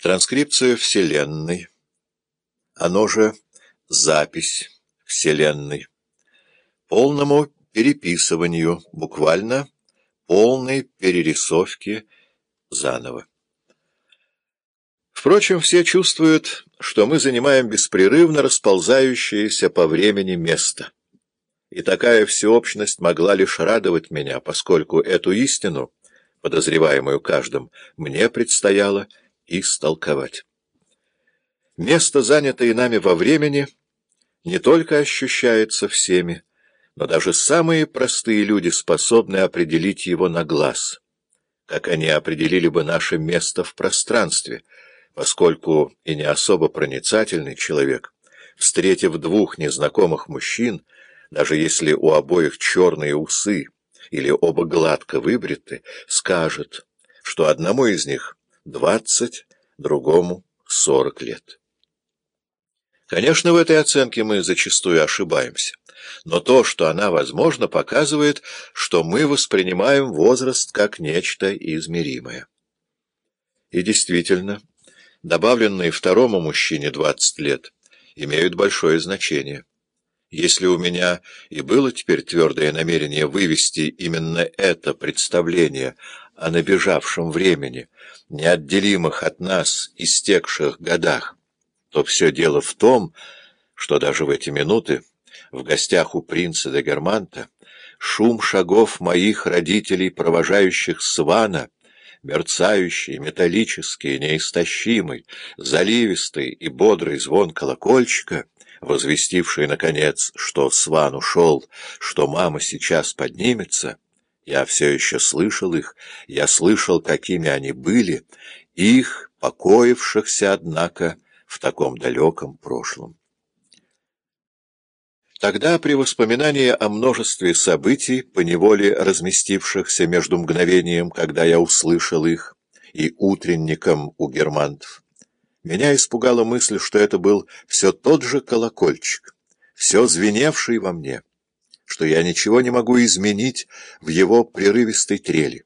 в транскрипцию Вселенной, оно же запись Вселенной, полному переписыванию, буквально полной перерисовки заново. Впрочем, все чувствуют, что мы занимаем беспрерывно расползающееся по времени место. И такая всеобщность могла лишь радовать меня, поскольку эту истину, подозреваемую каждым, мне предстояло истолковать. Место, занятое нами во времени, не только ощущается всеми, но даже самые простые люди способны определить его на глаз, как они определили бы наше место в пространстве, поскольку и не особо проницательный человек, встретив двух незнакомых мужчин, даже если у обоих черные усы или оба гладко выбриты, скажет, что одному из них двадцать, другому сорок лет. Конечно, в этой оценке мы зачастую ошибаемся, но то, что она возможно, показывает, что мы воспринимаем возраст как нечто измеримое. И действительно, добавленные второму мужчине 20 лет имеют большое значение. Если у меня и было теперь твердое намерение вывести именно это представление о набежавшем времени, неотделимых от нас истекших годах, то все дело в том, что даже в эти минуты, в гостях у принца де Германта, шум шагов моих родителей, провожающих Свана, мерцающий, металлический, неистощимый, заливистый и бодрый звон колокольчика, возвестивший, наконец, что Сван ушел, что мама сейчас поднимется, я все еще слышал их, я слышал, какими они были, их, покоившихся, однако, в таком далеком прошлом. Тогда, при воспоминании о множестве событий, поневоле разместившихся между мгновением, когда я услышал их, и утренником у германтов, меня испугала мысль, что это был все тот же колокольчик, все звеневший во мне, что я ничего не могу изменить в его прерывистой трели.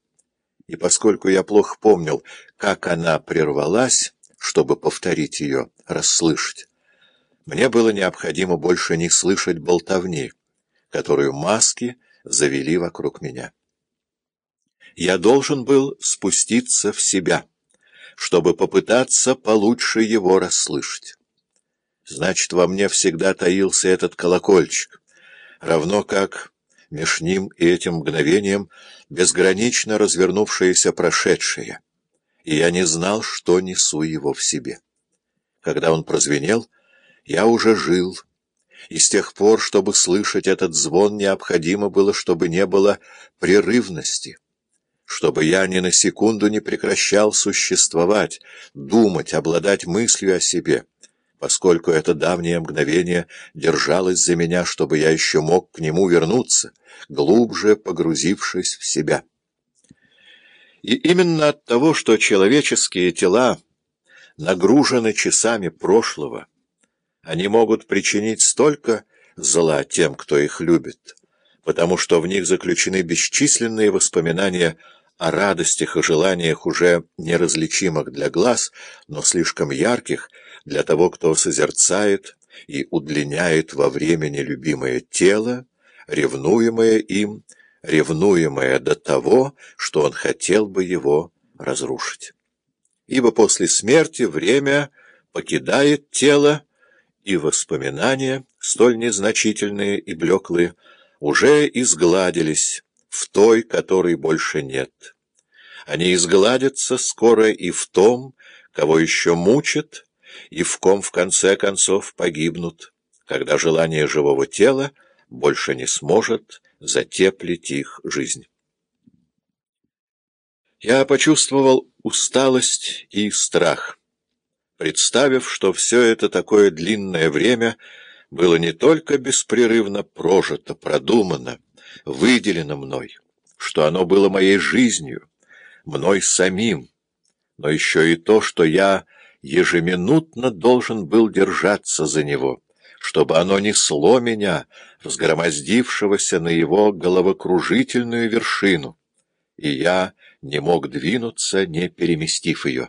И поскольку я плохо помнил, как она прервалась, чтобы повторить ее, расслышать. Мне было необходимо больше не слышать болтовни, которую маски завели вокруг меня. Я должен был спуститься в себя, чтобы попытаться получше его расслышать. Значит, во мне всегда таился этот колокольчик, равно как меж ним и этим мгновением безгранично развернувшееся прошедшее — и я не знал, что несу его в себе. Когда он прозвенел, я уже жил, и с тех пор, чтобы слышать этот звон, необходимо было, чтобы не было прерывности, чтобы я ни на секунду не прекращал существовать, думать, обладать мыслью о себе, поскольку это давнее мгновение держалось за меня, чтобы я еще мог к нему вернуться, глубже погрузившись в себя. И именно от того, что человеческие тела нагружены часами прошлого, они могут причинить столько зла тем, кто их любит, потому что в них заключены бесчисленные воспоминания о радостях и желаниях уже неразличимых для глаз, но слишком ярких для того, кто созерцает и удлиняет во времени любимое тело, ревнуемое им, ревнуемое до того, что он хотел бы его разрушить. Ибо после смерти время покидает тело, и воспоминания, столь незначительные и блеклые, уже изгладились в той, которой больше нет. Они изгладятся скоро и в том, кого еще мучат, и в ком в конце концов погибнут, когда желание живого тела больше не сможет затеплить их жизнь. Я почувствовал усталость и страх, представив, что все это такое длинное время было не только беспрерывно прожито, продумано, выделено мной, что оно было моей жизнью, мной самим, но еще и то, что я ежеминутно должен был держаться за него, чтобы оно несло меня, взгромоздившегося на его головокружительную вершину, и я не мог двинуться, не переместив ее.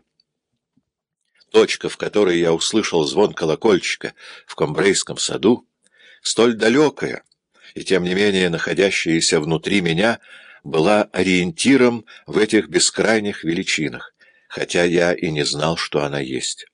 точка, в которой я услышал звон колокольчика в Комбрейском саду, столь далекая и, тем не менее, находящаяся внутри меня, была ориентиром в этих бескрайних величинах, хотя я и не знал, что она есть.